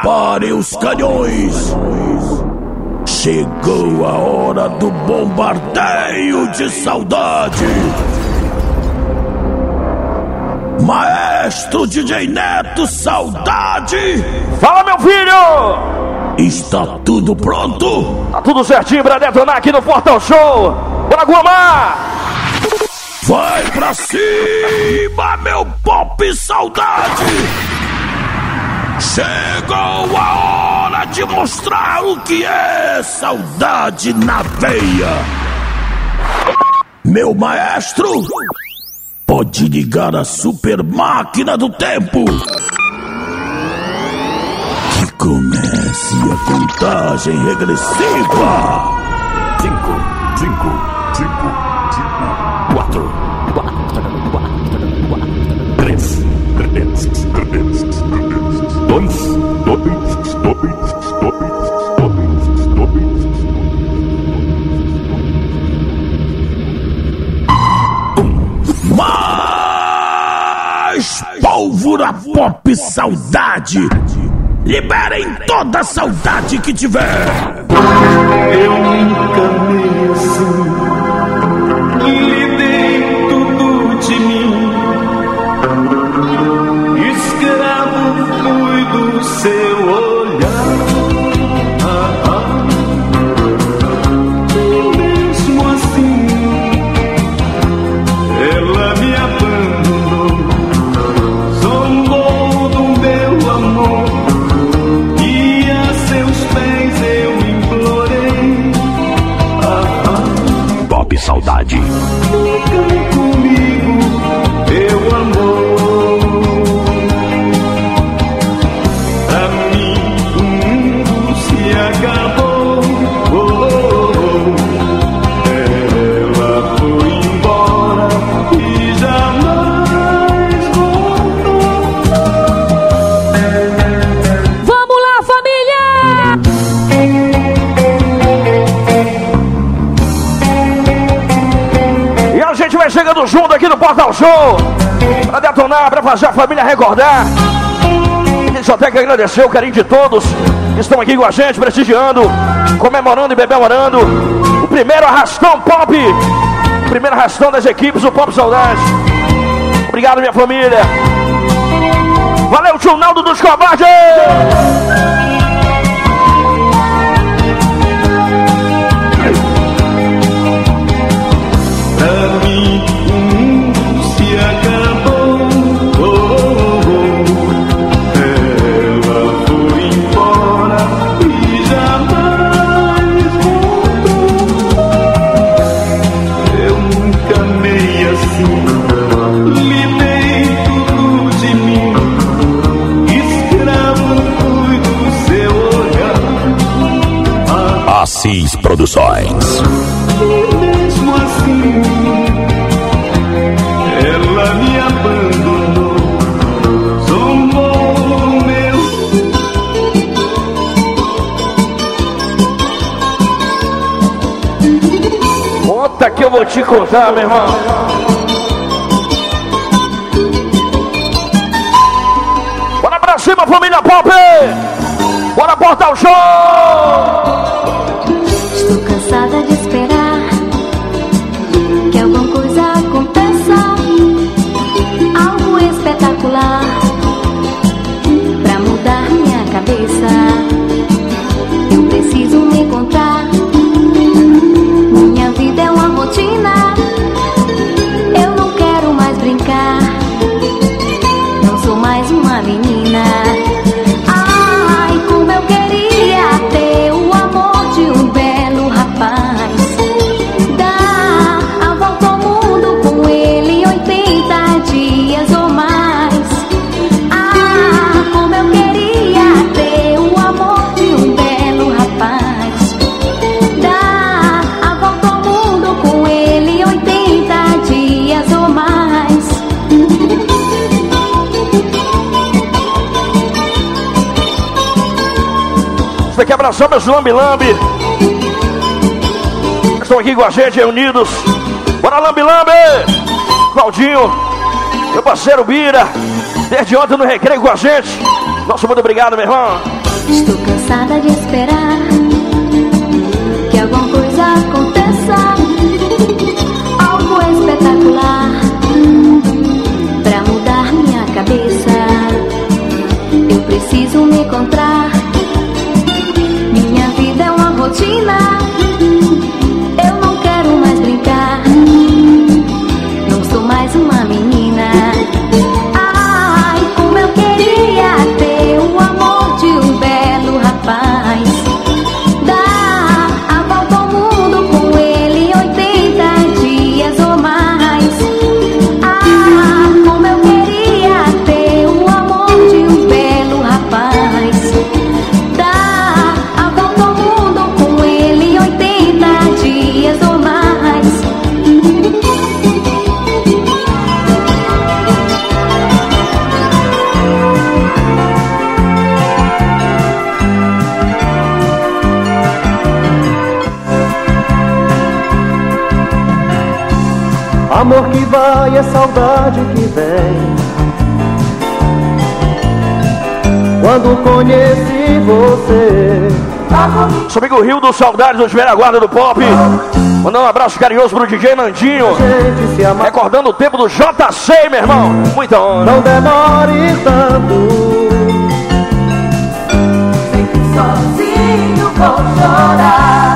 Prepare os canhões. Chegou a hora do bombardeio de saudade. Maestro DJ Neto Saudade. Fala, meu filho! Está tudo pronto? Tá tudo certinho pra detonar aqui no Portal Show. Bora, Guamá! Vai pra cima, meu pop saudade! Chegou a hora de mostrar o que é saudade na veia! Meu maestro, pode ligar a super máquina do tempo! Que comece a contagem regressiva! Cinco, cinco, cinco, dois, dois, dois, dois, dois, dois. Mais pólvora pop saudade! Liberem toda a saudade que tiver! Eu nunca amei assim. Seu. No Portal Show pra detonar, pra fazer a família recordar. Eu até que agradecer o carinho de todos que estão aqui com a gente, prestigiando, comemorando e bebemorando o primeiro arrastão pop, o primeiro arrastão das equipes do Pop Saudade. Obrigado, minha família. Valeu, tio Naldo dos Covardes! Assis Produções. E mesmo assim, ela me abandonou. Zombou meu. Conta que eu vou te contar, meu irmão. Bora pra cima, família Pop! Bora Portal Show! Estou Abraçar meus lambi-lambi? Estão aqui com a gente, reunidos. Bora lambi-lambi! Claudinho, meu parceiro Bira, desde ontem no recreio com a gente. Nosso muito obrigado, meu irmão. Estou cansada de esperar que alguma coisa aconteça, algo espetacular pra mudar minha cabeça. Eu preciso me encontrar. Rotina. Eu não quero mais brincar. Não sou mais uma menina. Que vai é saudade que vem. Quando conheci você, Nosso amigo Rio do Saudades dos Velha Guarda do Pop. Mandando um abraço carinhoso pro DJ Nandinho. Recordando o tempo do JC, meu irmão. Muita onda. Não demore tanto. Sozinho vou chorar.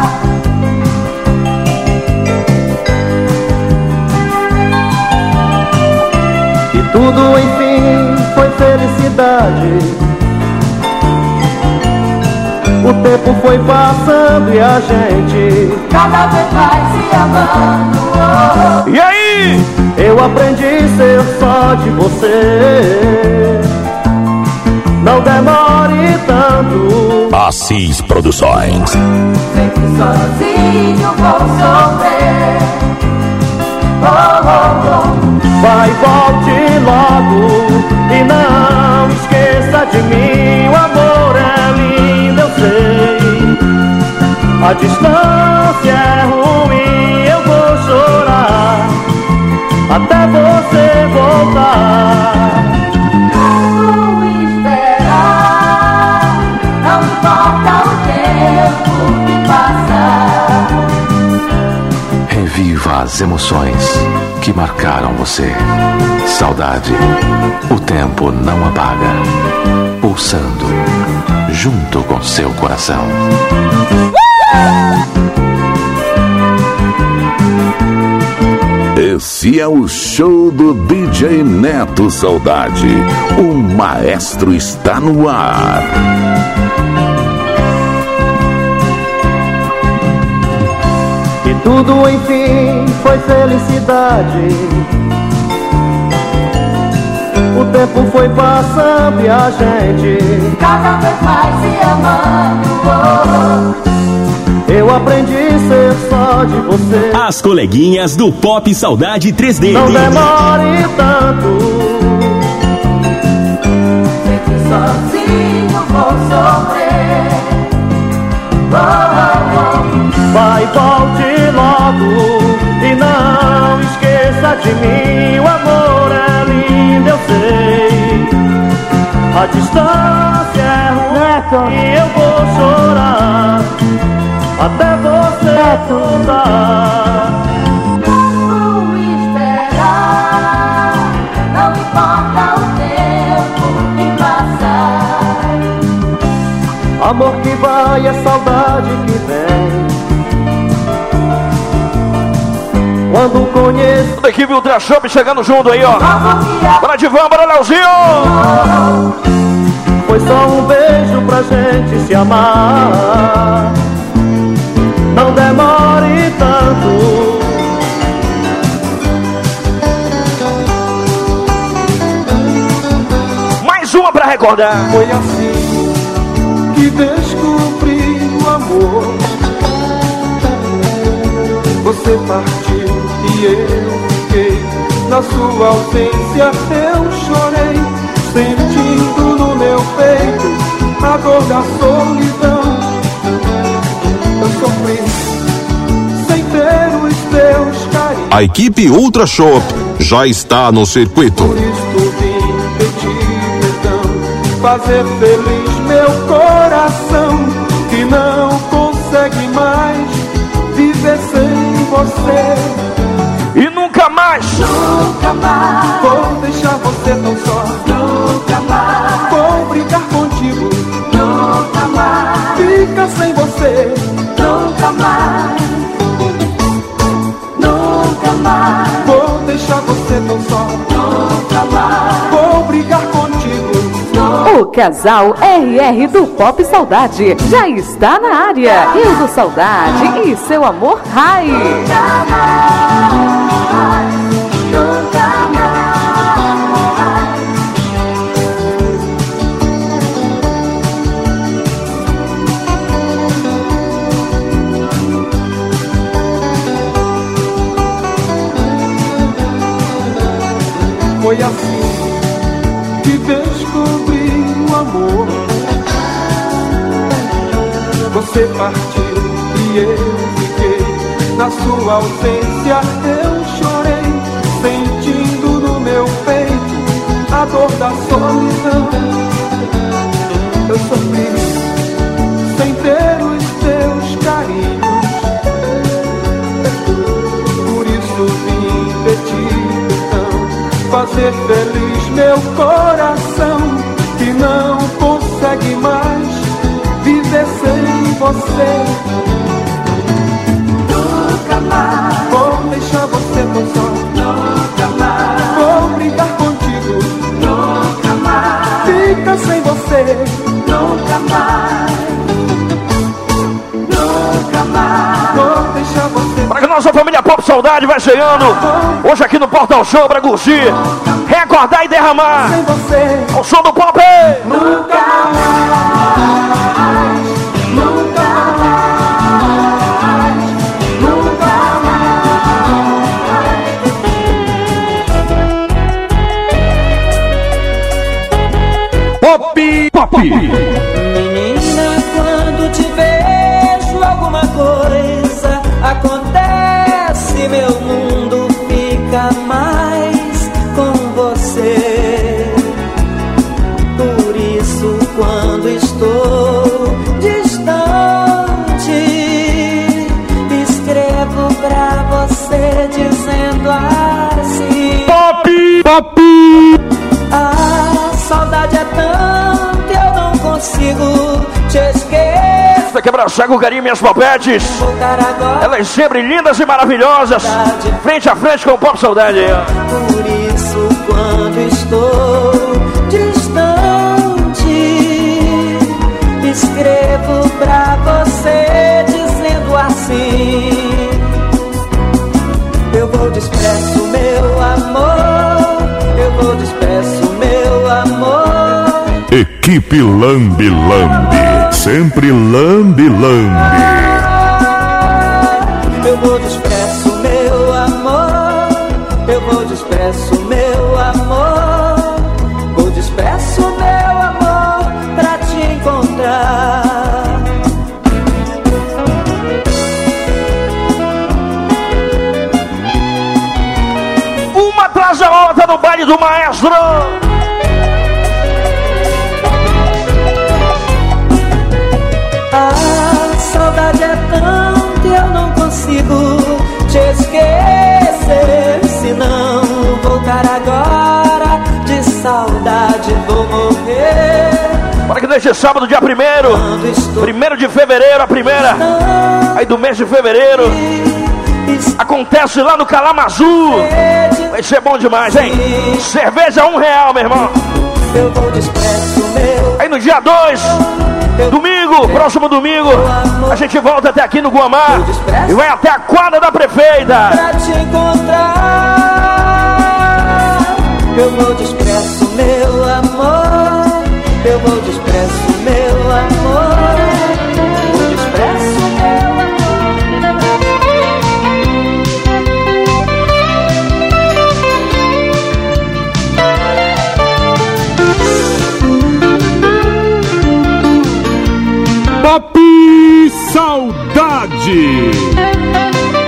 Tudo enfim foi felicidade. O tempo foi passando e a gente. Cada vez mais se amando. E aí? Eu aprendi a ser só de você. Não demore tanto. Assis Produções. Sempre sozinho vou sofrer. Vai, volte logo e não esqueça de mim. O amor é lindo, eu sei. A distância é ruim, eu vou chorar até você voltar. As emoções que marcaram você. Saudade, o tempo não apaga. Pulsando, junto com seu coração. Esse é o show do DJ Neto Saudade. O maestro está no ar. E tudo enfim foi felicidade. O tempo foi passando e a gente. Cada vez mais se amando. Eu aprendi a ser só de você. As coleguinhas do Pop Saudade 3D. Não demore tanto. Distância é ruim e eu vou chorar até você voltar. Vou esperar. Não importa o tempo que passar. Amor que vai é saudade que vem. Quando conheço Toda a equipe Ultra Shop chegando junto aí, ó. Bora de van, bora Leozinho! Foi só um beijo pra gente se amar. Não demore tanto. Mais uma pra recordar. Foi assim que descobri o amor. Você partiu e eu fiquei. Na sua ausência eu chorei, sentindo peito a dor da solidão. Eu sofri sem ter os teus carinhos. A equipe Ultra Shop já está no circuito. Por isso vim pedir perdão, fazer feliz meu coração que não consegue mais viver sem você. E nunca mais, nunca mais vou deixar você tão só. Casal RR do Pop Saudade já está na área. Rio do Saudade e seu amor Rai. Na sua ausência eu chorei, sentindo no meu peito a dor da solidão. Eu sofri sem ter os teus carinhos. Por isso vim pedir perdão, fazer feliz meu coração que não consegue mais viver sem você. Mais vou deixar você tão só. Nunca mais vou brigar contigo. Nunca mais fica sem você. Nunca mais. Nunca mais vou deixar você. Para que nossa família Pop Saudade vai chegando. Hoje aqui no Portal Show para curtir, recordar e derramar. Sem você. O som do Pop. Nunca mais, Pop. Menina, quando te vejo, alguma coisa acontece. Meu mundo fica mais com você. Por isso, quando estou distante, escrevo pra você dizendo assim: Pop, pop. A saudade é não consigo te esquecer. Vai quebrar com carinho minhas agora. Elas sempre lindas e maravilhosas. Frente a frente com o Pop Saudade. Por isso, quando estou distante, escrevo pra você dizendo assim: Eu vou desprezo Equipe Lambi Lambi. Sempre Lambi Lambi. Eu vou desprezo meu amor, eu vou desprezo meu amor, vou desprezo meu amor pra te encontrar. Uma atrás da outra no baile do maestro. Vou morrer. Para que neste sábado, dia primeiro, Quando estou primeiro de fevereiro, a primeira, aí do mês de fevereiro, acontece lá no Calamazu. Vai ser bom demais, hein? Cerveja um real, meu irmão. Aí no dia 2, domingo, próximo domingo, a gente volta até aqui no Guamá e vai até a quadra da prefeita. pra te encontrar. Eu vou amor, eu vou desprezo meu amor, vou desprezo meu Pop Saudade.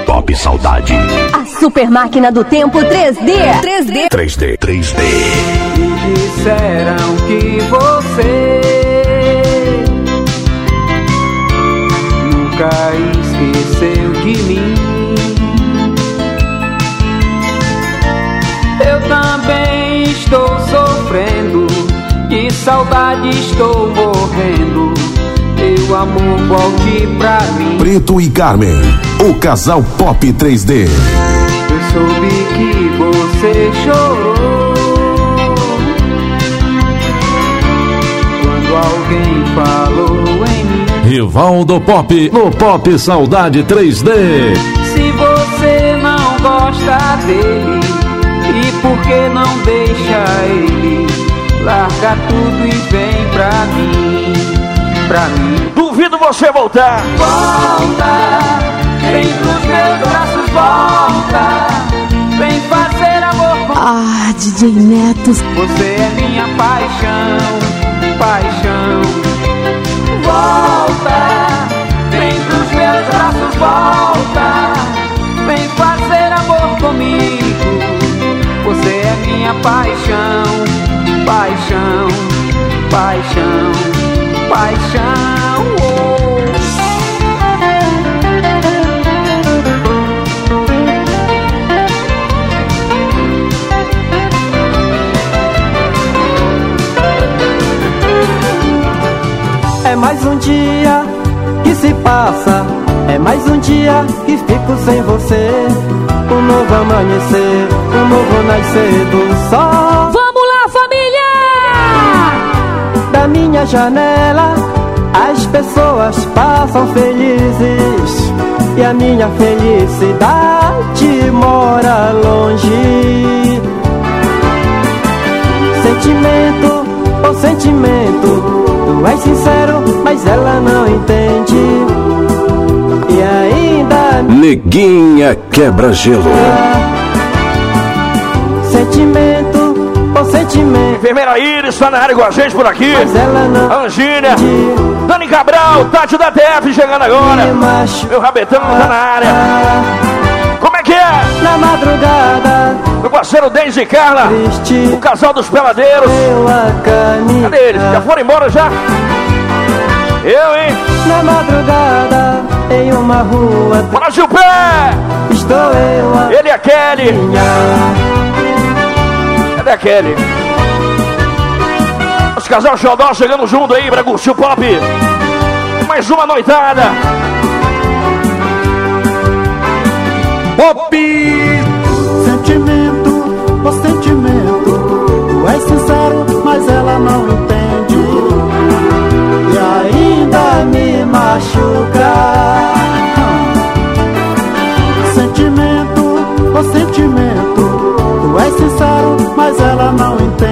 Pop Saudade. A super máquina do tempo 3D. 3D. 3D, 3D. Disseram que você nunca esqueceu de mim. estou sofrendo, de saudade estou morrendo. Meu amor, volte pra mim. Preto e Carmen, o casal pop 3D. Eu soube que você chorou alguém falou em mim. Rivaldo Pop, no Pop Saudade 3D. Se você não gosta dele, e por que não deixa ele? Larga tudo e vem pra mim, pra mim. Duvido você voltar. Volta, vem pros meus braços, volta. Ah, DJ Netos. Você é minha paixão, paixão. Volta, vem pros meus braços, volta. Vem fazer amor comigo. Você é minha paixão, paixão, paixão, paixão. Mais um dia que se passa, é mais um dia que fico sem você. Um novo amanhecer, um novo nascer do sol. Vamos lá, família! Da minha janela, as pessoas passam felizes. E a minha felicidade mora longe. Sentimento, oh sentimento, tu és sincero, mas ela não entende. E ainda Neguinha quebra-gelo. sentimento, oh sentimento. Enfermeira Iris está na área com a gente por aqui. Mas ela não Angília, Dani Cabral, Tati da TF chegando agora. Meu rabetão tá na área. Como é que é? Na madrugada, Meu parceiro Denis e Carla, o casal dos peladeiros. Cadê eles? Já foram embora já? Eu, hein? Na madrugada, em uma rua, Bora, Gilpé! estou eu a Ele e a Kelly. Cadê a Kelly? Os casal Xodó chegando junto aí pra curtir o pop. Mais uma noitada. Pop! Tu és sincero, mas ela não entende. E ainda me machuca. Sentimento, o sentimento. Tu és sincero, mas ela não entende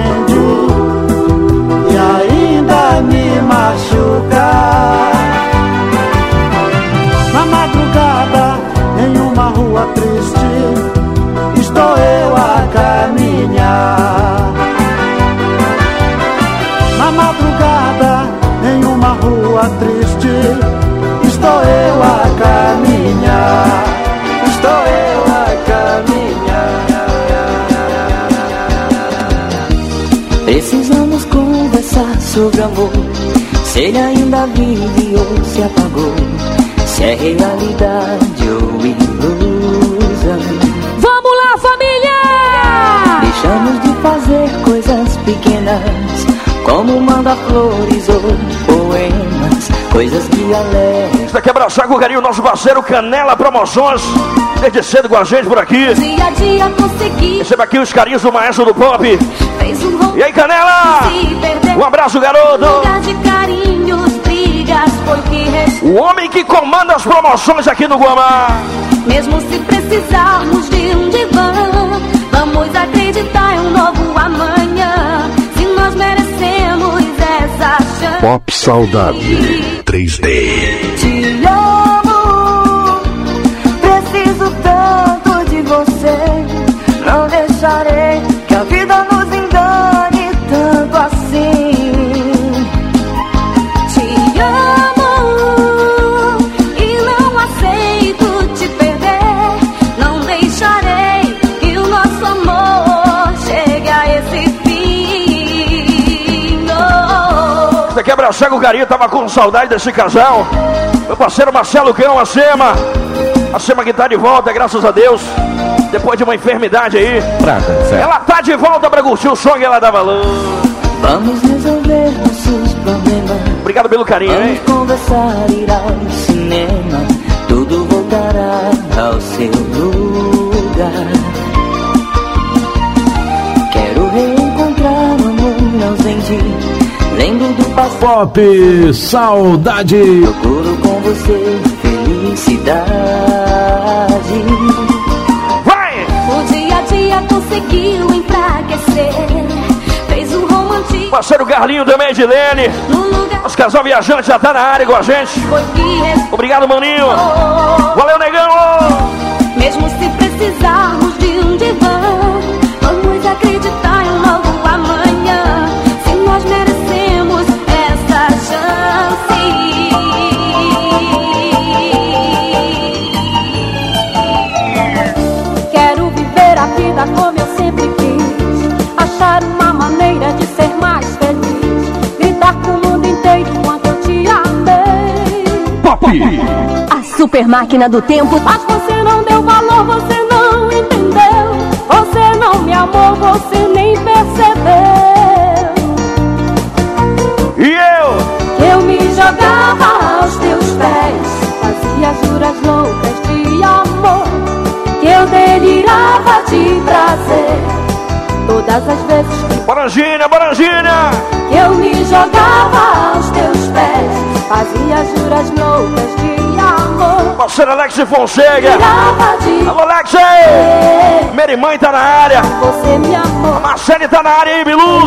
conversar sobre amor. Se ele ainda vive ou se apagou. Se é realidade ou ilusão. Vamos lá, família! Deixamos de fazer coisas pequenas, como mandar flores ou poemas, coisas que alegram. Isso aqui é abraçar com carinho o nosso parceiro Canela Promoções. Desde cedo com a gente por aqui. Dia a dia consegui. Receba aqui os carinhos do maestro do pop. Fez um E aí, Canela? Um abraço, garoto. Carinhos, brigas. O homem que comanda as promoções aqui no Guamá. Mesmo se precisarmos de um divã, vamos acreditar em um novo amanhã. Se nós merecemos essa chance. Pop Saudade 3D. Abraçar com carinho. Tava com saudade desse casal. Meu parceiro Marcelo Cão, a Sema. A Sema que tá de volta, graças a Deus. Depois de uma enfermidade aí. Praga. Ela tá de volta pra curtir o som e ela dá valor. Vamos resolver nossos problemas. Obrigado pelo carinho, Vamos hein? conversar, ir ao cinema. Tudo voltará ao seu lugar. Quero reencontrar o amor ausente. Lembro do passado. Pop Saudade. Procuro com você felicidade. Vai! O dia a dia conseguiu enfraquecer. Fez um romantismo Parceiro Carlinho também, Edilene. Os casal viajante já tá na área com a gente. Obrigado, maninho. Valeu, negão. Mesmo se precisarmos de um divã, vamos acreditar A super máquina do tempo. Mas você não deu valor, você não entendeu. Você não me amou, você nem percebeu. E eu? Eu me jogava aos teus pés. Fazia juras loucas de amor. Que eu delirava de prazer. Todas as vezes que Barangina, Barangina. eu me jogava aos teus pés. Fazia juras loucas de amor. Parceiro Alex Fonseca. De Alô, Alex. Mary Mãe tá na área. Você me amou. Marcele tá na área, hein, Bilu?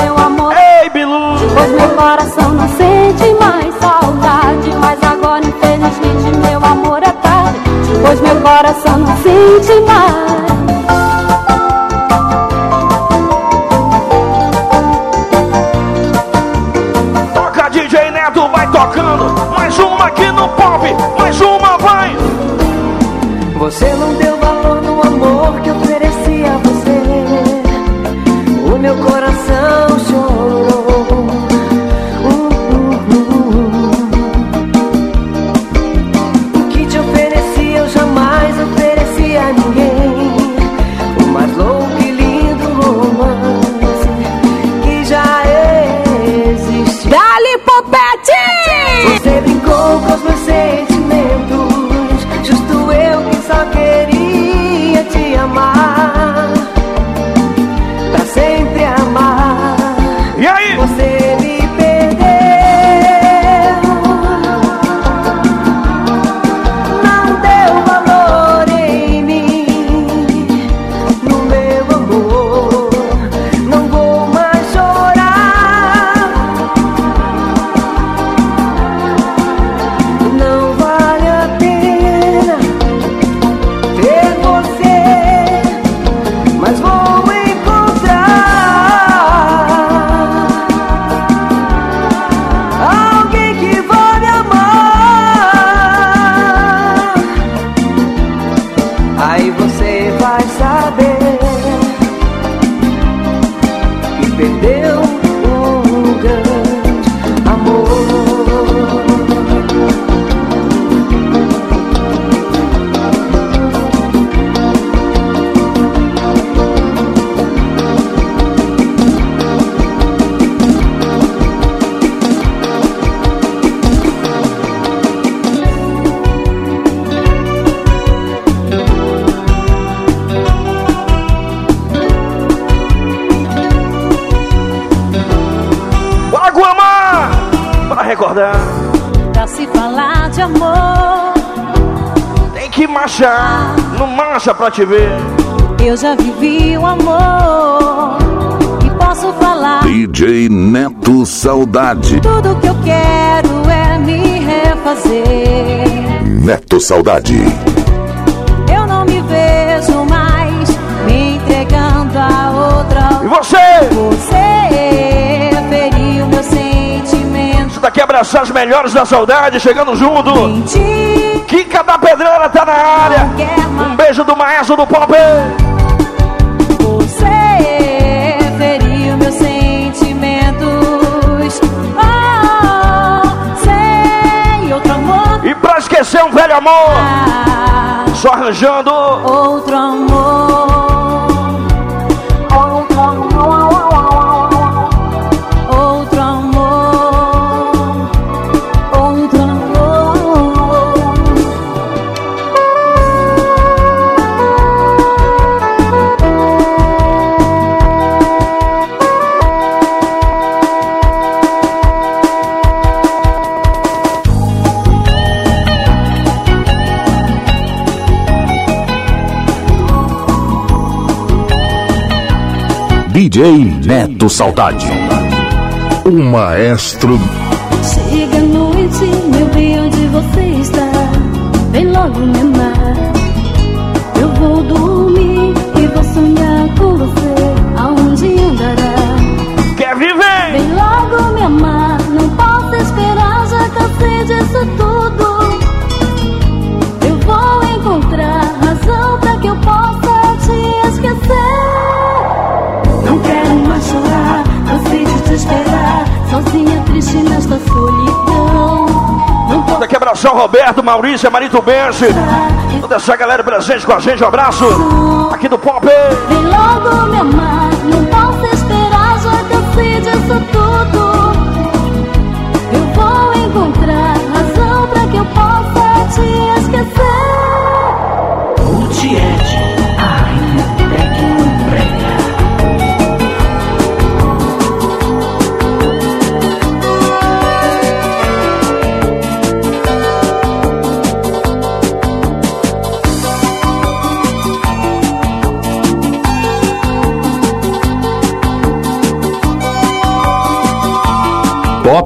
Meu amor. Ei, Bilu. Pois meu coração não sente mais saudade. Mas agora, infelizmente, meu amor é tarde. Pois meu coração não sente mais. Tocando. Mais uma aqui no pop. Mais uma, vai. Você não deu valor Pra te ver. eu já vivi o amor. E posso falar. DJ Neto Saudade. Tudo que eu quero é me refazer. Neto Saudade. Eu não me vejo mais me entregando a outra. E você? Você feriu meu sentimento. Isso daqui é abraçar as melhores da saudade, chegando junto. Menti, Kika da Pedreira tá na área. Um beijo do maestro do pop. Você feriu meus sentimentos. Oh, sei outro amor. E pra esquecer um velho amor, Ah, só arranjando. Outro amor. DJ Neto Saudade. O maestro Chega a noite, meu bem, onde você está? Vem logo me amar. Eu vou dormir e vou sonhar com você. Aonde andará? Quer viver? Vem logo me amar. Não posso esperar, já cansei disso tudo. Quebra-chão Roberto, Maurício, Marito Bense. Toda essa galera presente com a gente. Um abraço aqui do Pop. Vem logo me amar, não posso esperar, já cansei disso tudo.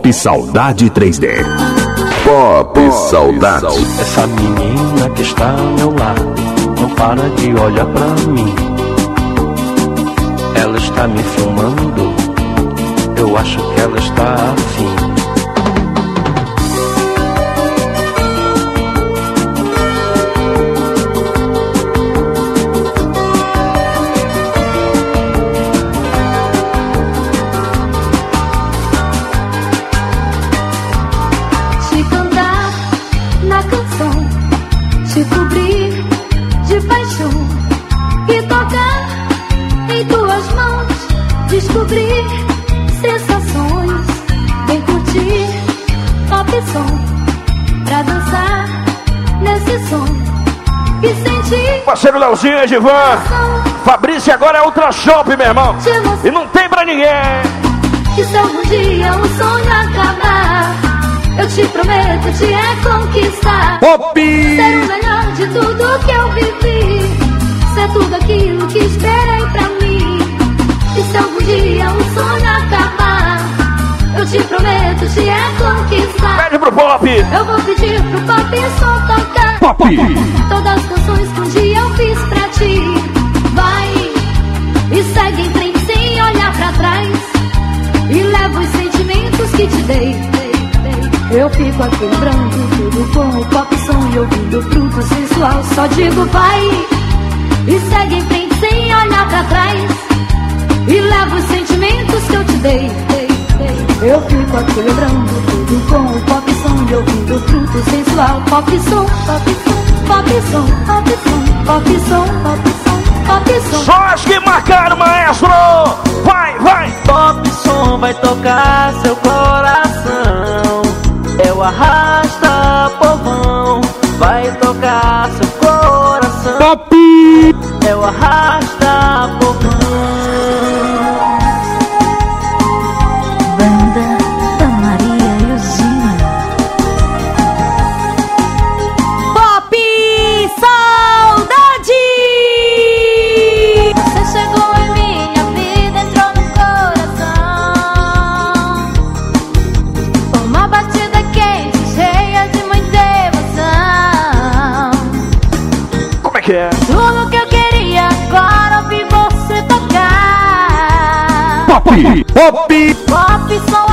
Pop Saudade 3D. Pop, Saudade. Essa menina que está ao meu lado não para de olhar pra mim. Ela está me filmando, eu acho que ela está afim. Parceiro Leozinho, Edivan. Fabrício agora é Ultra Shop, meu irmão. E não tem pra ninguém. que se algum dia o sonho acabar, eu te prometo te é conquistar. Ser o melhor de tudo que eu vivi. Ser tudo aquilo que esperei pra mim. E se algum dia o sonho acabar, eu te prometo te é conquistar. Pede pro Pop! Eu vou pedir pro pop só tocar. Pop! Todas as canções que um dia eu fiz pra ti. Vai e segue em frente sem olhar pra trás. E leva os sentimentos que te dei. Eu fico aqui lembrando tudo com o pop som e ouvindo fruto sensual. Só digo vai e segue em frente sem olhar pra trás. E leva os sentimentos que eu te dei. Eu fico aqui lembrando tudo com o pop som e ouvindo fruto sensual. Pop som, pop som, pop som, pop som, pop som, pop som, pop som. Só as que marcaram, maestro! Vai, vai! Pop som vai tocar seu coração. É o arrasta povão, vai tocar seu coração. Pop! É o arrasta povão. Pop! Pop! Pop som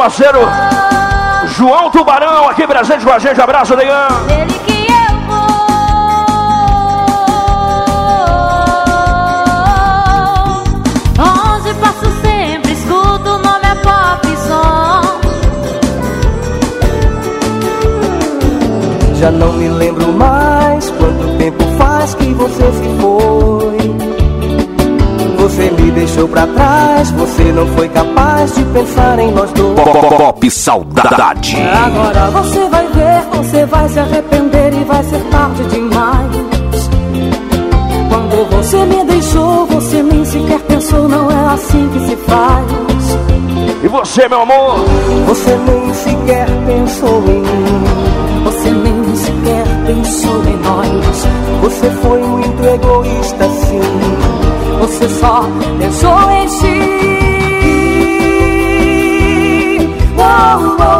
parceiro? João Tubarão, aqui presente com a gente. Abraço, Negão. Nele que eu vou. Onde passo sempre, escuto o nome é pop som. Já não me lembro mais quanto tempo faz que você se foi. Me deixou pra trás, você não foi capaz de pensar em nós dois. Pop Saudade. Agora você vai ver, você vai se arrepender e vai ser tarde demais. Quando você me deixou, você nem sequer pensou, não é assim que se faz. E você, meu amor? Você nem sequer pensou em mim. Você nem sequer pensou em nós. Você foi muito egoísta, sim. Você só pensou em si. Uou, uou,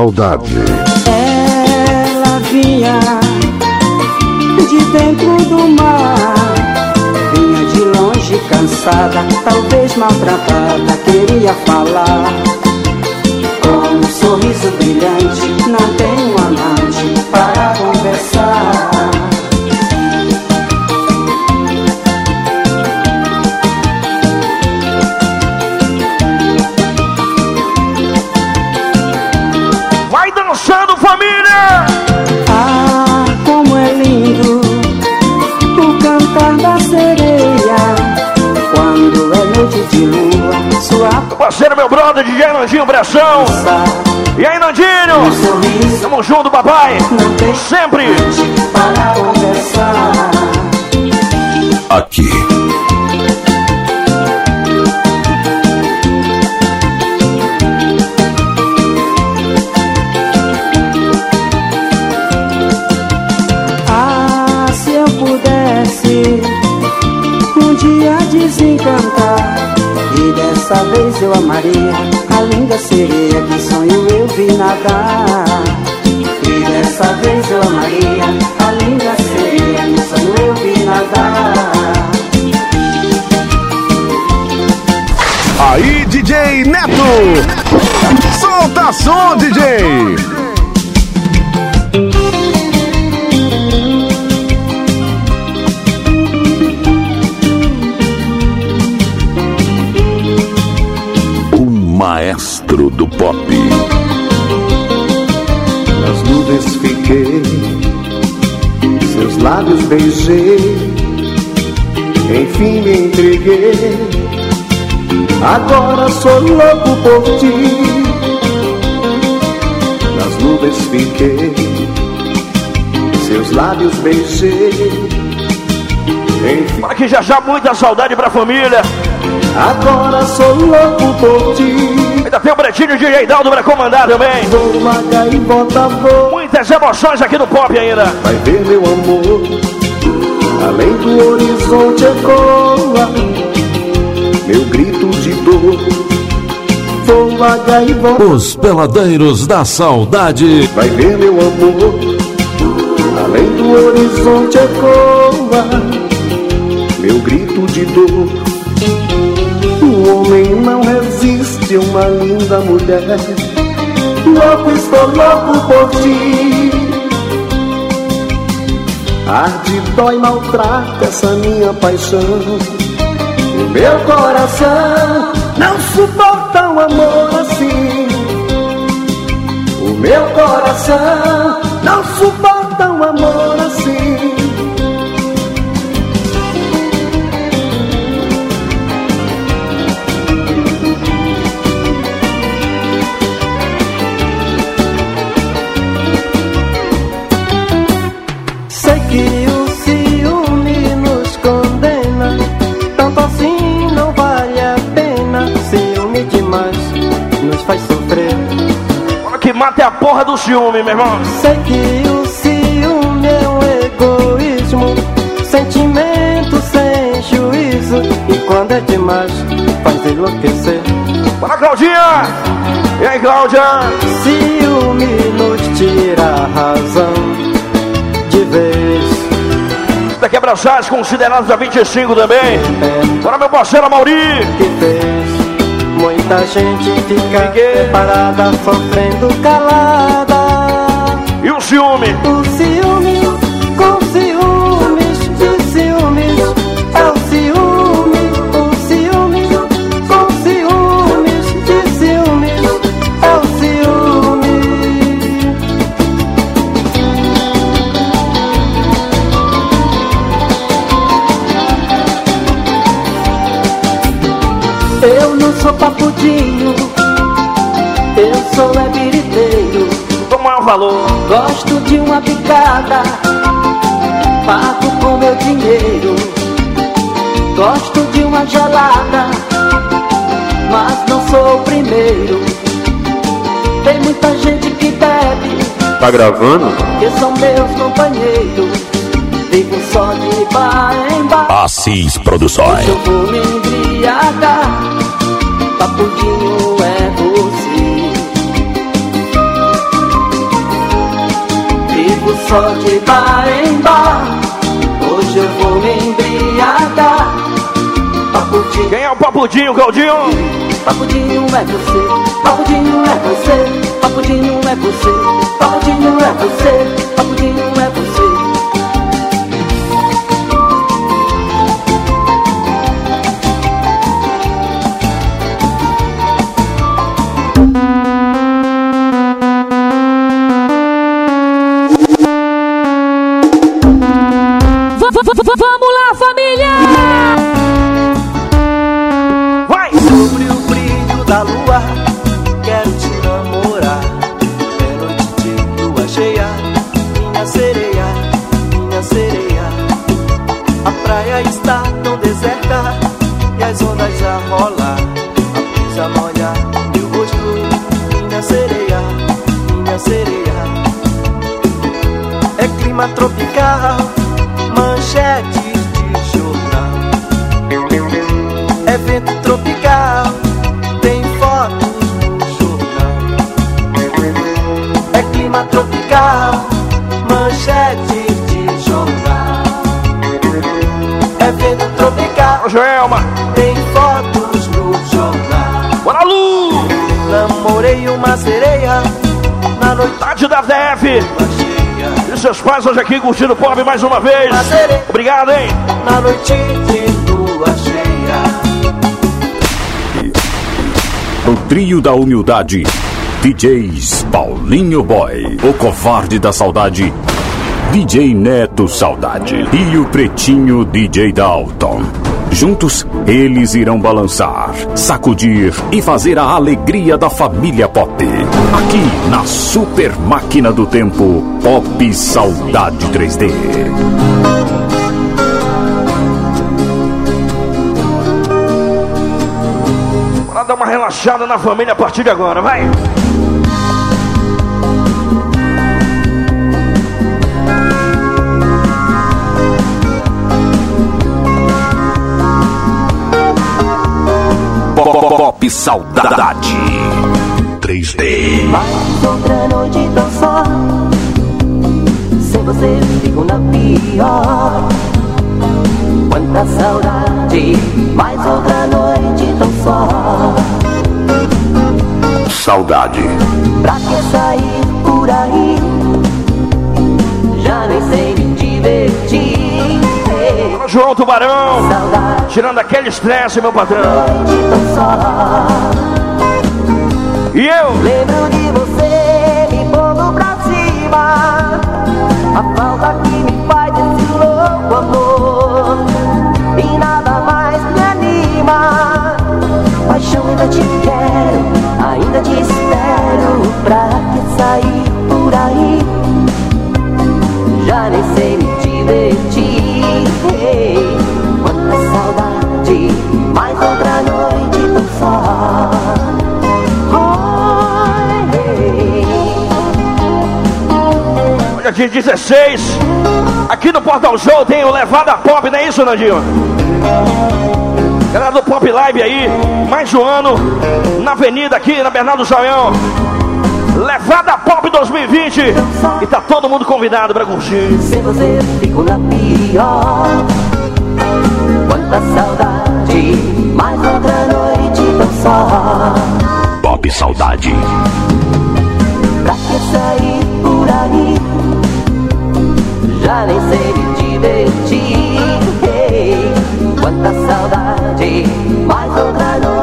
Saudade. Ela vinha de dentro do mar. Vinha de longe, cansada, talvez maltratada. Queria falar. Com um sorriso brilhante, não tem Parceiro, meu brother, DJ Nandinho Pressão. E aí, Nandinho? Tamo junto, papai. Sempre. Dessa vez eu amaria a linda sereia que sonho eu vi nadar. E dessa vez eu amaria a linda sereia que sonho eu vi nadar. Aí, DJ Neto! Solta som, DJ! Do pop. Nas nuvens fiquei, seus lábios beijei, enfim me entreguei. Agora sou louco por ti. Nas nuvens fiquei, seus lábios beijei. Enfim, Aqui já já muita saudade pra família. agora sou louco por ti. Ainda tem o Bretinho de Reidaldo pra comandar também. Voa. Muitas emoções aqui no pop ainda. Vai ver meu amor, além do horizonte ecoa meu grito de dor. Os peladeiros da saudade. vai ver meu amor, além do horizonte ecoa meu grito de dor. O homem não resiste a uma linda mulher. Louco, estou louco por ti. Arde, dói, maltrata essa minha paixão. O meu coração não suporta um amor assim. O Meu coração não suporta É a porra do ciúme, meu irmão. Sei que o ciúme é um egoísmo, sentimento sem juízo. E quando é demais, faz enlouquecer. Bora, Claudinha! E aí, Cláudia? Ciúme nos tira a razão de vez. Da Quebra-Chás, considerados a 25 também. Bora, meu parceiro Mauri! Muita gente ficar parada, sofrendo calada. Valor. Gosto de uma picada, pago com meu dinheiro. Gosto de uma gelada, mas não sou o primeiro. Tem muita gente que bebe, Tá gravando? que são meus companheiros. Vivo só de bar em bar. Assis Produções. Eu vou me embriagar, papudinho é você. Só de bar em bar, hoje eu vou me embriagar. Papudinho. Quem é o Papudinho, Claudinho? Papudinho é você, papudinho é você, papudinho é você, papudinho é você, papudinho é você. DF. E seus pais hoje aqui curtindo o pop mais uma vez. Obrigado, hein? na noite de lua cheia. O trio da humildade. DJs Paulinho Boy, o covarde da saudade. DJ Neto Saudade e o pretinho DJ Dalton. Juntos, eles irão balançar, sacudir e fazer a alegria da família Pop. Aqui na Super Máquina do Tempo Pop Saudade 3D. Bora dar uma relaxada na família a partir de agora, vai! Saudade. 3D. Mais outra noite tão só Sem você fico na pior. Quanta saudade. Mais outra noite tão só Saudade. Pra que sair por aí? Já nem sei me divertir João Tubarão. Tirando aquele estresse, meu patrão. E eu? Lembro de você me pondo pra cima. A falta que me faz esse louco amor. E nada mais me anima. Paixão, ainda te quero, ainda te espero. Pra que sair por aí? Já nem sei me mais outra noite. Oh, ei. Hoje é dia 16. Aqui no Portal Show tem o Levada Pop, não é isso, Nandinho? Galera do Pop Live aí, mais um ano na avenida aqui, na Bernardo Chaião. Levada Pop 2020. E tá todo mundo convidado pra curtir. Sem você fico na pior. Quanta saudade, mais outra noite tão só. Pop Saudade. Pra que sair por aí? Já nem sei me divertir. Quanta saudade, mais outra noite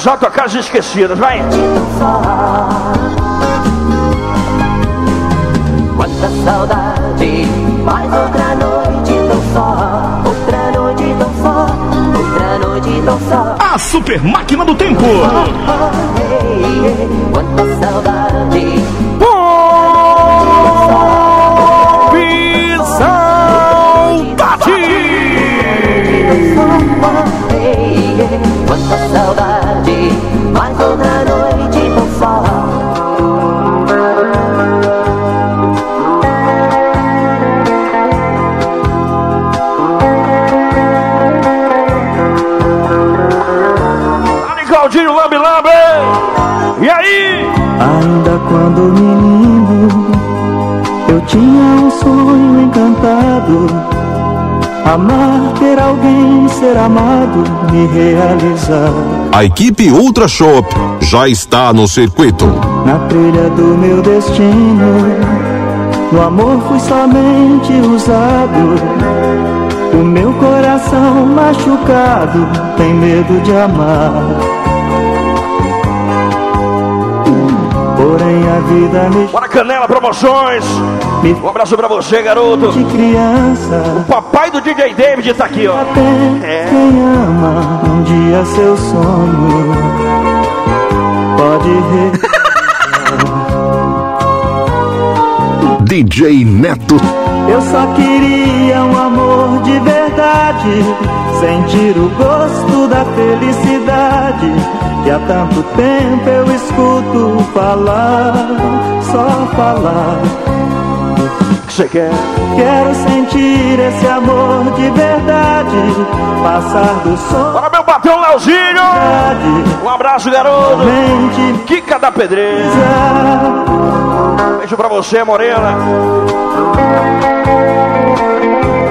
Bora começar a tocar as esquecidas, vai. Quanta saudade, mais outra noite tão só, outra noite tão só, outra noite tão só. A super máquina do tempo. Oh, quanta saudade. Aí? Ainda quando menino, eu tinha um sonho encantado. Amar, ter alguém, ser amado, me realizar. A equipe Ultra Shop já está no circuito. Na trilha do meu destino, no amor fui somente usado. O meu coração machucado tem medo de amar. Porém a vida me Bora Canela Promoções. Um abraço pra você, garoto. de criança. O papai do DJ David tá aqui, ó. É. Quem ama um dia seu sonho pode re... DJ Neto. Eu só queria um amor de verdade, sentir o gosto da felicidade. Que há tanto tempo eu escuto falar, só falar. Que quer? Quero sentir esse amor de verdade, passar do sonho. Bora, meu patrão Leozinho. Um abraço, garoto. Kika da Pedreira. Beijo pra você, Morena.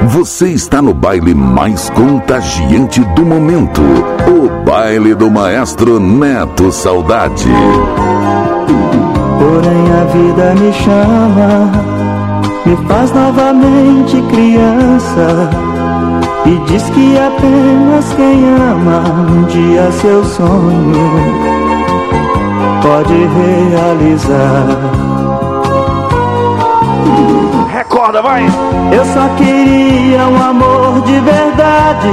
Você está no baile mais contagiante do momento. O baile do maestro Neto Saudade. Porém a vida me chama, me faz novamente criança. E diz que apenas quem ama um dia seu sonho pode realizar. Recorda, vai. Eu só queria um amor de verdade,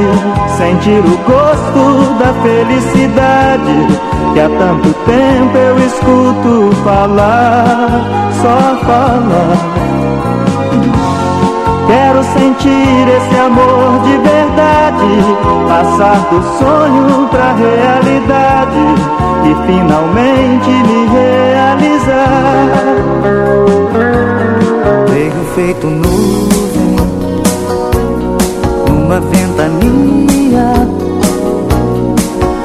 sentir o gosto da felicidade. Que há tanto tempo eu escuto falar, só falar. Quero sentir esse amor de verdade, passar do sonho pra realidade e finalmente me realizar. Feito nuvem numa ventania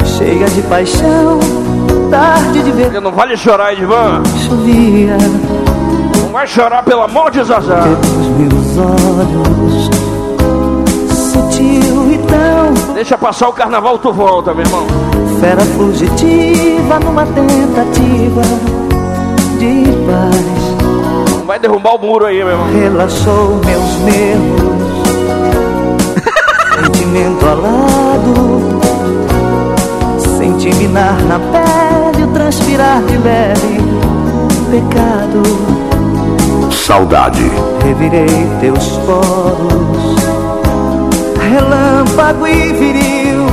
cheia de paixão, tarde de ver. Não vale chorar, Edvan. Chovia Não vai chorar, pelo amor de Zazá. meus olhos, sutil e tão Deixa passar o carnaval, tu volta, meu irmão. fera fugitiva numa tentativa de paz. Vai derrubar o muro aí, meu irmão. Relaxou meus nervos sentimento alado. Senti minar na pele o transpirar de leve pecado. Saudade. Revirei teus poros, relâmpago e viril,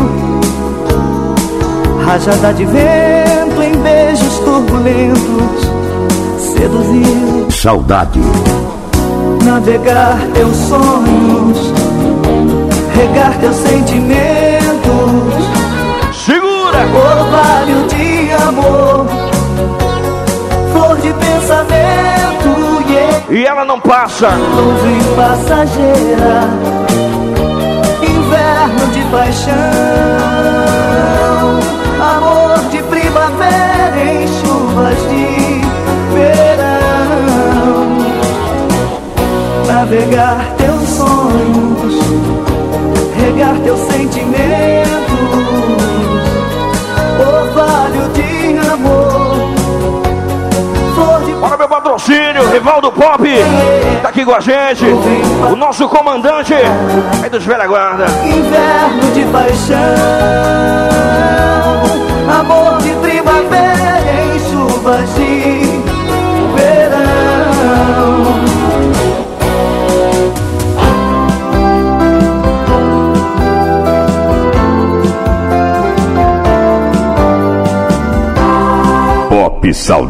rajada de vento em beijos turbulentos, seduziu. Saudade. Navegar teus sonhos, regar teus sentimentos, segura, orvalho de amor, flor de pensamento, yeah. E ela não passa. Nuvem passageira, inverno de paixão, amor de primavera em Navegar teus sonhos, regar teus sentimentos, orvalho de amor. Bora meu patrocínio, Rivaldo Pop, tá aqui com a gente. O nosso comandante aí dos velha guarda. Inverno de paixão, amor de primavera em chuvas de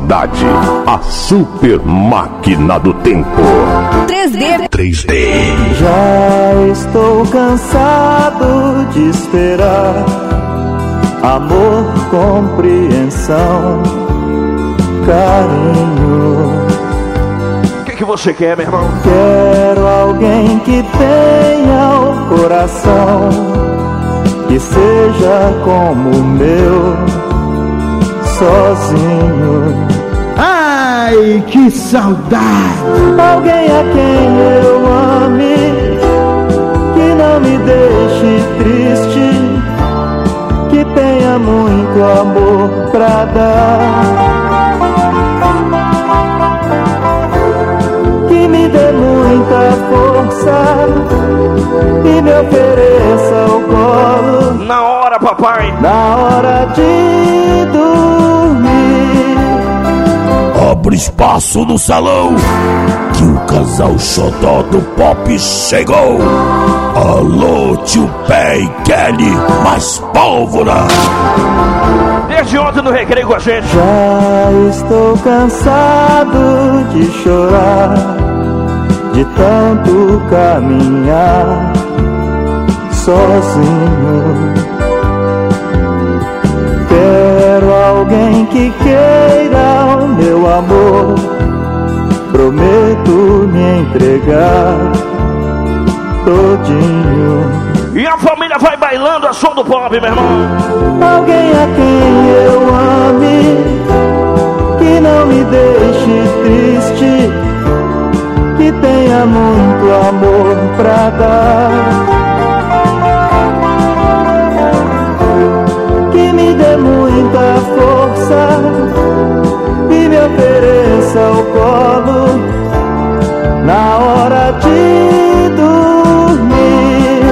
Saudade. A super máquina do tempo. 3D. 3D. Já estou cansado de esperar amor, compreensão, carinho. O que, que você quer, meu irmão? Quero alguém que tenha o coração que seja como o meu, sozinho. Ai, que saudade! Alguém a quem eu ame, que não me deixe triste, que tenha muito amor pra dar. Que me dê muita força e me ofereça o colo Na hora, papai. na hora de dormir. Abre espaço no salão que o casal xodó do pop chegou. Alô, tio Pé e Kelly, mais pólvora. Desde ontem no recreio com a gente. Já estou cansado de chorar, de tanto caminhar sozinho. Alguém que queira o meu amor. Prometo me entregar todinho. E a família vai bailando a som do pop, meu irmão. Alguém a quem eu ame, que não me deixe triste, que tenha muito amor pra dar. Ofereça o colo na hora de dormir.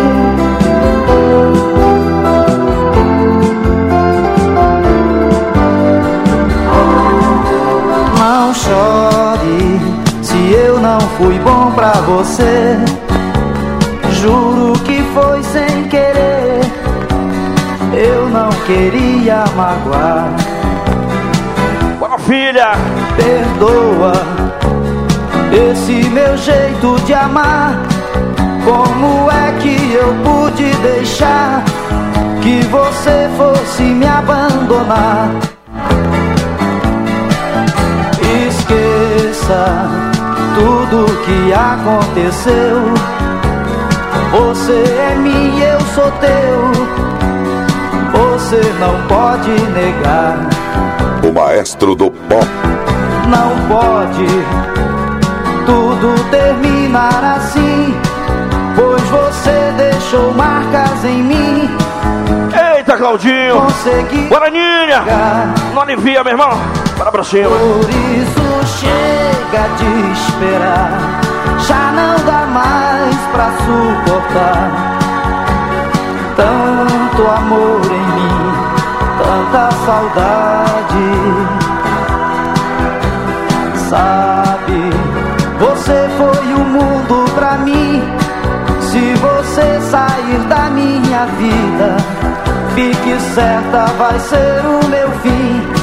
Não chore se eu não fui bom pra você. Juro que foi sem querer. Eu não queria magoar. Perdoa esse meu jeito de amar. Como é que eu pude deixar que você fosse me abandonar? Esqueça tudo que aconteceu. Você é minha, eu sou teu. Você não pode negar, O maestro do pop. Não pode tudo terminar assim. Pois você deixou marcas em mim. Eita, Claudinho. Consegui Guaraninha. Não alivia, meu irmão. Bora pra cima. Por isso chega de esperar. Já não dá mais pra suportar. tanto amor em mim, tanta saudade. Sabe, você foi o mundo pra mim. Se você sair da minha vida, fique certa, vai ser o meu fim.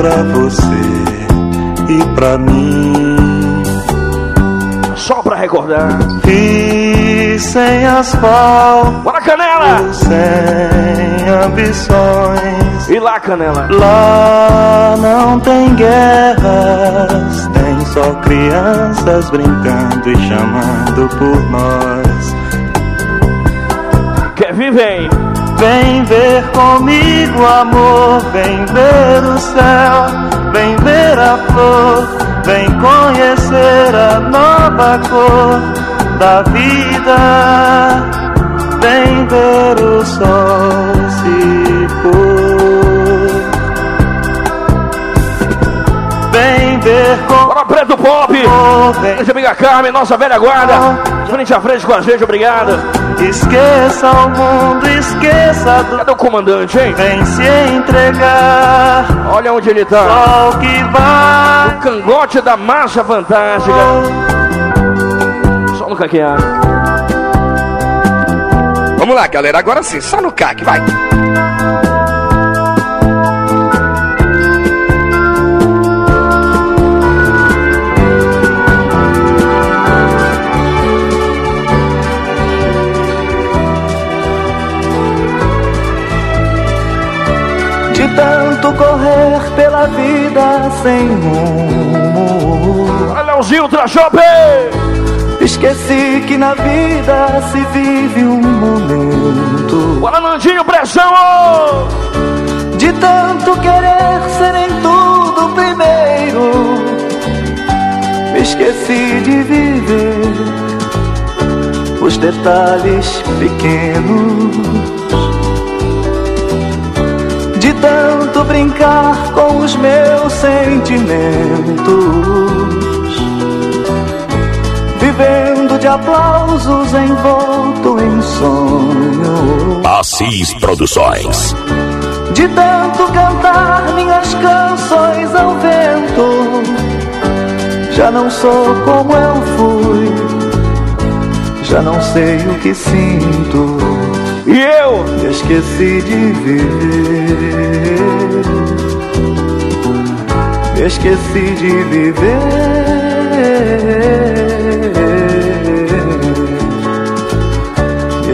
Pra você e pra mim. Só pra recordar. Fiz sem asfalto. Bora, Canela! Sem ambições. E lá, Canela? Lá não tem guerras. Tem só crianças brincando e chamando por nós. Viver? Vem ver comigo, amor, vem ver o céu, vem ver a flor, vem conhecer a nova cor da vida, vem ver o sol se pôr. Com Bora Preto Pop! Minha amiga Carmen, nossa velha guarda, frente a frente com a gente, obrigado. Esqueça o mundo, esqueça do. Cadê o comandante, hein? Vem se entregar. Olha onde ele tá. Sol que vai. O cangote da marcha fantástica. Só no caqueado. Vamos lá, galera. Agora sim, só no caque, vai. Vida sem rumo. Olha Leãozinho Trachope! Esqueci que na vida se vive um momento. Olha Nandinho, pressão! De tanto querer ser em tudo primeiro. Me esqueci de viver os detalhes pequenos tanto brincar com os meus sentimentos, vivendo de aplausos envolto em sonho. Assis Produções. De tanto cantar minhas canções ao vento, já não sou como eu fui, já não sei o que sinto. E eu esqueci de viver. Esqueci de viver.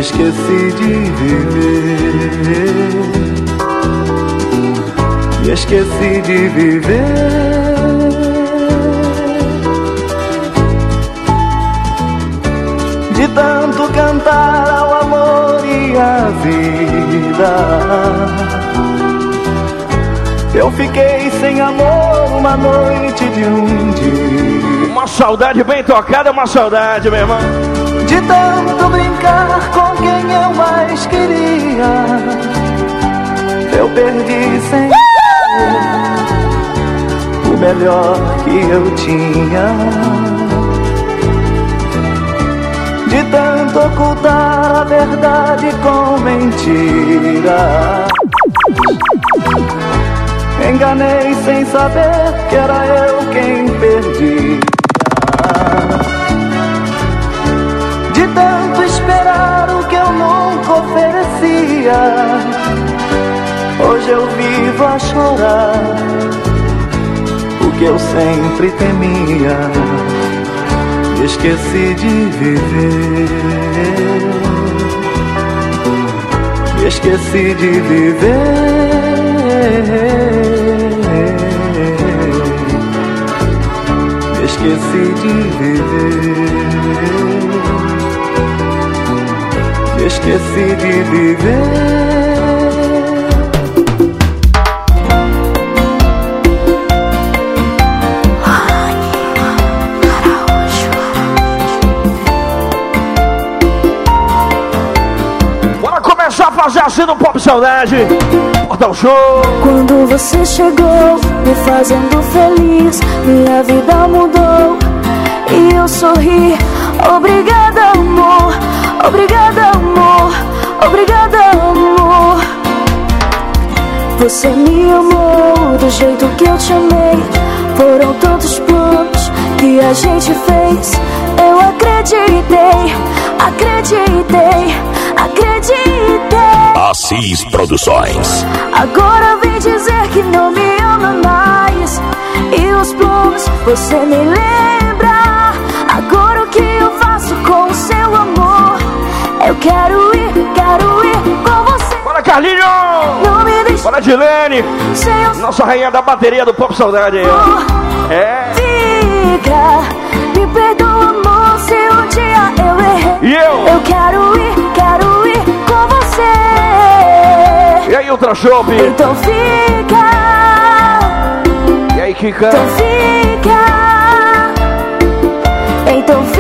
Esqueci de viver. Esqueci de viver. De tanto cantar ao amor e à vida. Eu fiquei sem amor uma noite de um dia. Uma saudade bem tocada, uma saudade, meu irmão. De tanto brincar com quem eu mais queria, eu perdi sem o melhor que eu tinha de tanto ocultar a verdade com mentira. Enganei sem saber que era eu quem perdia. De tanto esperar o que eu nunca oferecia, hoje eu vivo a chorar o que eu sempre temia esqueci de viver. Esqueci de viver. Esqueci de viver. Esqueci de viver. Cajacê no Pop Saudade. Portal Show. Quando você chegou, me fazendo feliz, minha vida mudou e eu sorri. Obrigada, amor. Obrigada, amor. Obrigada, amor. Você me amou do jeito que eu te amei. Foram tantos planos que a gente fez. Eu acreditei, acreditei, acreditei. Assis Produções. Agora vem dizer que não me ama mais. E os planos você me lembra. Agora o que eu faço com o seu amor? Eu quero ir, quero ir com você. Bora, Carlinho! Não me deixe. Bora, Dilene! Nossa rainha da bateria do Pop Saudade ó. É. Fica, me perdoa, amor, se um dia eu errei. E eu? Eu quero ir, E aí, Ultra Shop? Então fica, E aí, Kika? então fica. Então fica.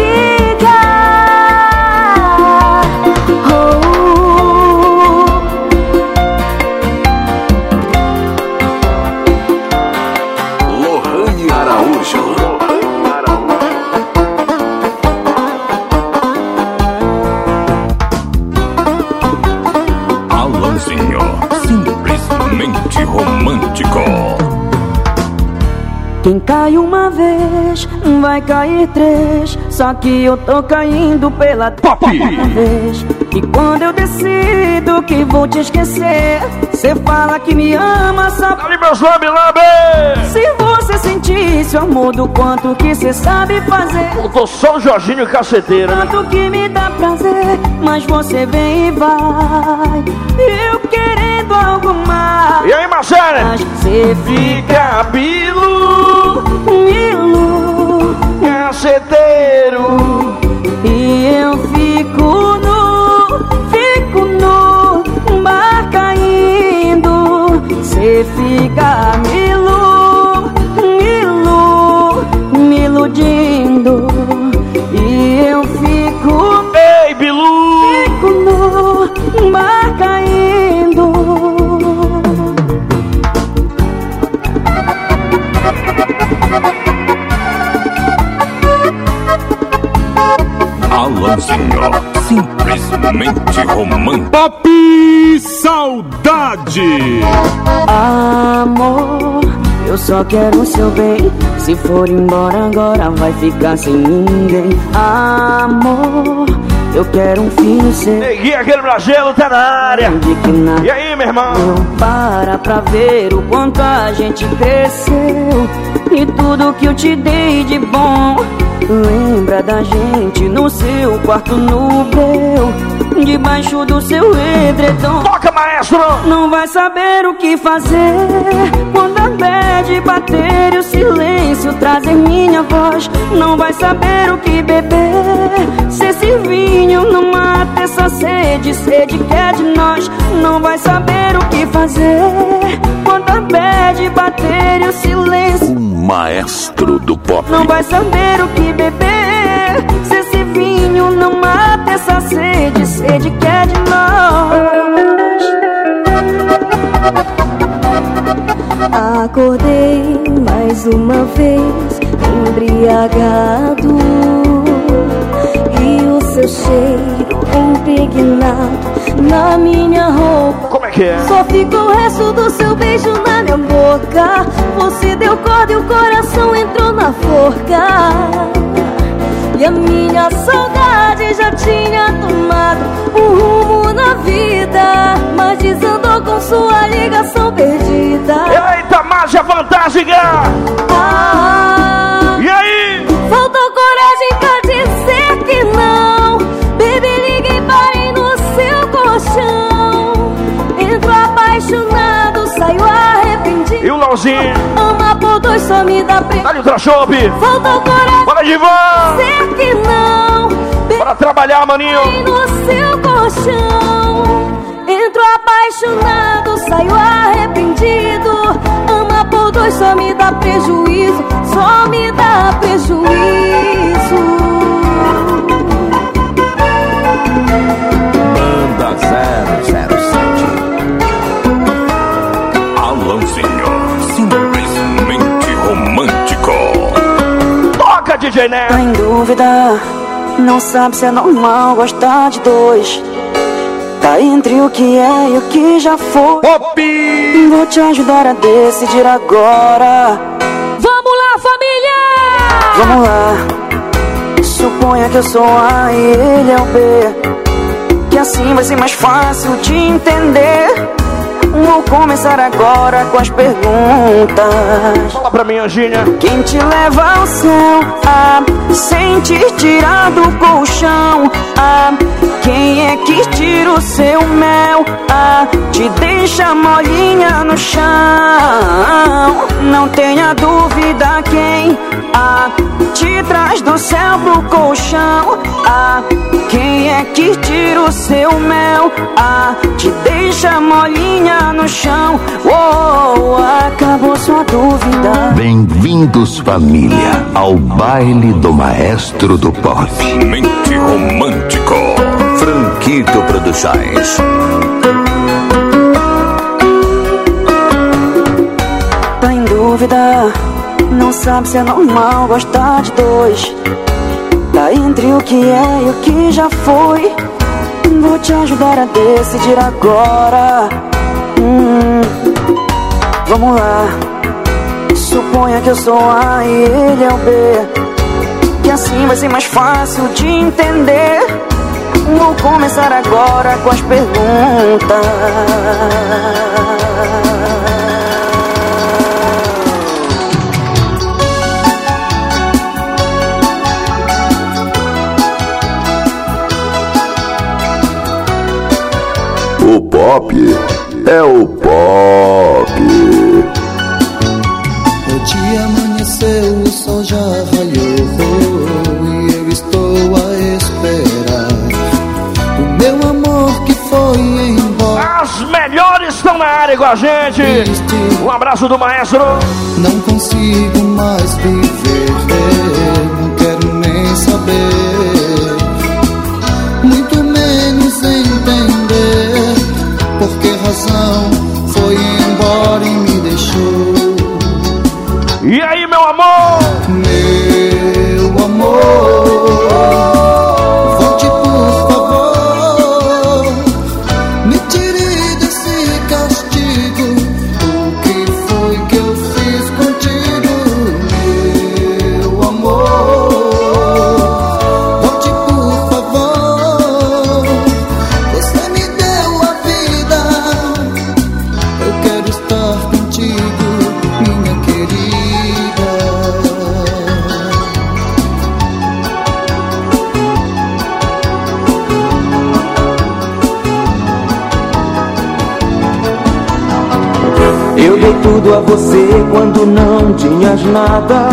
Quem cai uma vez, vai cair três. Só que eu tô caindo pela terceira vez. E quando eu decido que vou te esquecer, cê fala que me ama, sabe? Ali, lambe, lambe! Se você sentisse o amor do quanto que cê sabe fazer. Eu tô só o Jorginho Caceteiro. né? Tanto que me dá prazer, mas você vem e vai. Eu querendo algo mais. E aí, Marcelo? Mas cê fica bilu, bilu, caceteiro. E eu fico no, fico no mar caindo. Cê fica milu, Simplesmente romântico. Pop Saudade. Amor, eu só quero o seu bem. Se for embora agora, vai ficar sem ninguém. Amor, eu quero um filho seu. Neguinho, aquele Bragelo tá na área. E aí, meu irmão? Para pra ver o quanto a gente cresceu E tudo que eu te dei de bom Lembra da gente no seu quarto no breu Debaixo do seu edredom. Toca, maestro! Não vai saber o que fazer. Quando a bad bater e o silêncio trazer minha voz Não vai saber o que beber. Se esse vinho não mata essa sede Sede que é de nós Não vai saber o que fazer Bad bater e o silêncio. Um maestro do pop. não vai saber o que beber. Se esse vinho não mata essa sede Sede que é de nós. Acordei mais uma vez embriagado seu cheiro impregnado na minha roupa Como é que é? Só ficou o resto do seu beijo na minha boca Você deu corda e o coração entrou na forca E a minha saudade já tinha tomado um rumo na vida Mas desandou com sua ligação perdida Eita, mágia fantástica! Ah, o Lauzinho? Ama por dois, só me dá pre... Dá-lhe Ultra Shop! Faltou coragem Bora de van! dizer que não Bora trabalhar, maninho! Parei no seu colchão Entro apaixonado, saio arrependido Ama por dois, só me dá prejuízo Só me dá prejuízo DJ Né. Tá em dúvida, não sabe se é normal gostar de dois. Tá entre o que é e o que já foi. Pop! Vou te ajudar a decidir agora. Vamos lá, família! Vamos lá. Suponha que eu sou A e ele é o B. Que assim vai ser mais fácil de entender. Vou começar agora com as perguntas. Fala pra mim, Anginha. Quem te leva ao céu? Ah, sem te tirar do colchão. Ah, quem é que tira o seu mel? Ah, te deixa molinha no chão. Não tenha dúvida quem ah, te traz do céu pro colchão. Ah, quem é que tira o seu mel? Ah, te deixa molinha no chão. Oh, acabou sua dúvida. Bem-vindos, família, ao baile do maestro do pop. Mente romântico. Franquito Produções. Tá em dúvida, não sabe se é normal gostar de dois. Entre o que é e o que já foi. Vou te ajudar a decidir agora. Hum, vamos lá. Suponha que eu sou A e ele é o B. Que assim vai ser mais fácil de entender. Vou começar agora com as perguntas. Pop é o pop. O dia amanheceu, o sol já raiou e eu estou a esperar o meu amor que foi embora. As melhores estão na área com a gente. Um abraço do maestro. Não consigo mais viver, você quando não tinhas nada.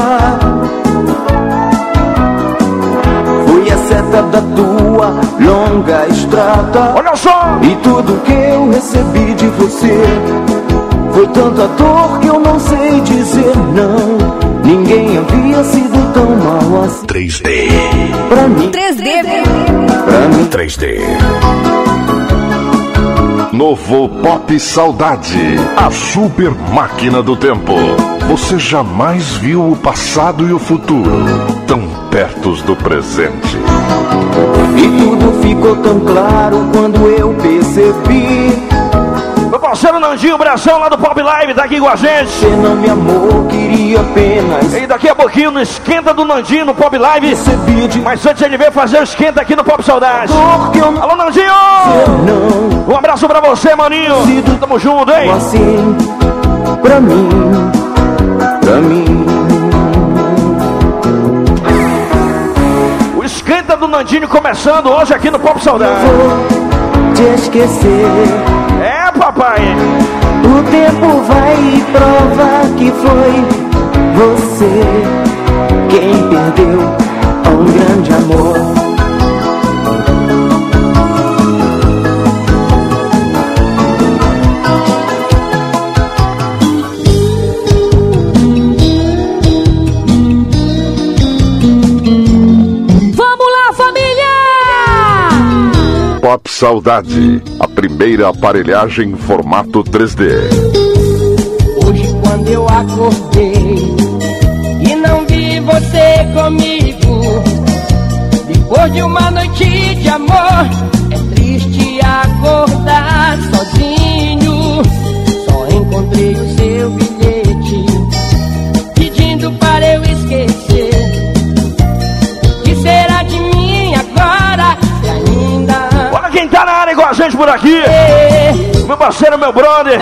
Fui a seta da tua longa estrada. Olha só! E tudo que eu recebi de você foi tanta dor que eu não sei dizer não. Ninguém havia sido tão mal assim. 3D. Pra mim, 3D. pra mim. 3D. Novo Pop Saudade, a super máquina do tempo. Você jamais viu o passado e o futuro tão pertos do presente. E tudo ficou tão claro quando eu percebi. Parceiro Nandinho Bração lá do Pop Live tá aqui com a gente. Você não me amou, queria apenas. E daqui a pouquinho no esquenta do Nandinho no Pop Live. De Mas antes ele veio fazer o esquenta aqui no Pop Saudade. eu. Alô, Nandinho! Não, Um abraço pra você, maninho. Tamo junto, hein? assim, pra mim, pra mim. O esquenta do Nandinho começando hoje aqui no Pop Saudade. Vou te esquecer. Papai. O tempo vai provar que foi você quem perdeu um grande amor. Pop Saudade, a primeira aparelhagem em formato 3D. Hoje quando eu acordei e não vi você comigo. Depois de uma noite de amor, gente por aqui. Meu parceiro, meu brother.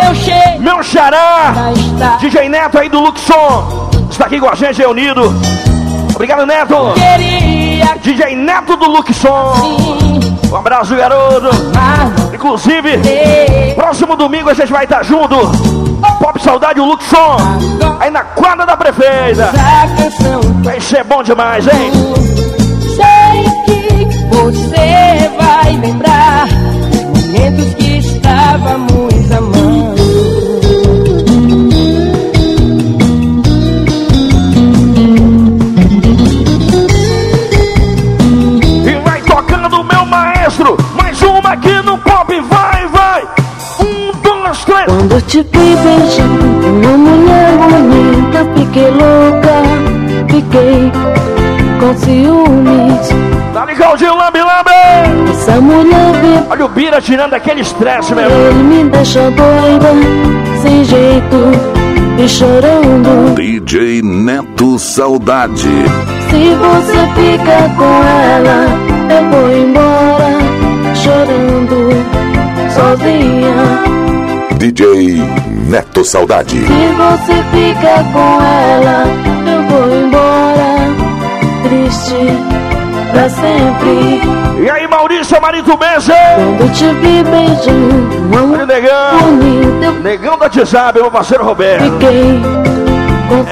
Meu xará. DJ Neto aí do Luxon. Está aqui com a gente reunido. Obrigado, Neto. DJ Neto do Luxon. Um abraço, garoto. Inclusive, próximo domingo a gente vai estar junto. Pop Saudade, o Luxon. Aí na quadra da prefeita. Vai ser bom demais, hein? Sei que você vai lembrar momentos que estávamos amando. E vai tocando meu maestro. Mais uma aqui no pop, vai, vai. Um, dois, três. Quando te vi beijando uma mulher bonita, fiquei louca, fiquei com ciúmes. Tá ligado de lambe, lambe. Essa mulher veio, Olha o Bira tirando aquele estresse, meu. ele me deixa doida, sem jeito e chorando. DJ Neto Saudade. Se você fica com ela, eu vou embora, chorando, sozinha. DJ Neto Saudade. Se você fica com ela, eu vou embora, triste pra sempre. E aí, Maurício Marito Benze. Quando te vi beijando, uma Olha o negão. bonita, eu Negão da WhatsApp, meu parceiro Roberto. fiquei com.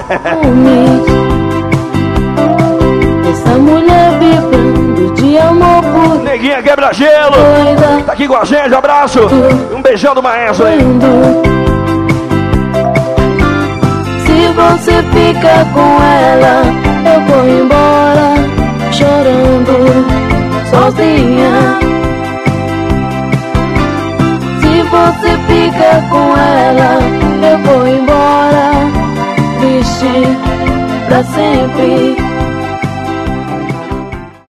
Essa mulher vibrando de amor por Neguinha quebra-gelo. doida. Tá aqui com a gente, abraço. Um beijão do maestro aí. Se você fica com ela, eu vou embora, chorando, sozinha. Se você fica com ela, eu vou embora, triste pra sempre.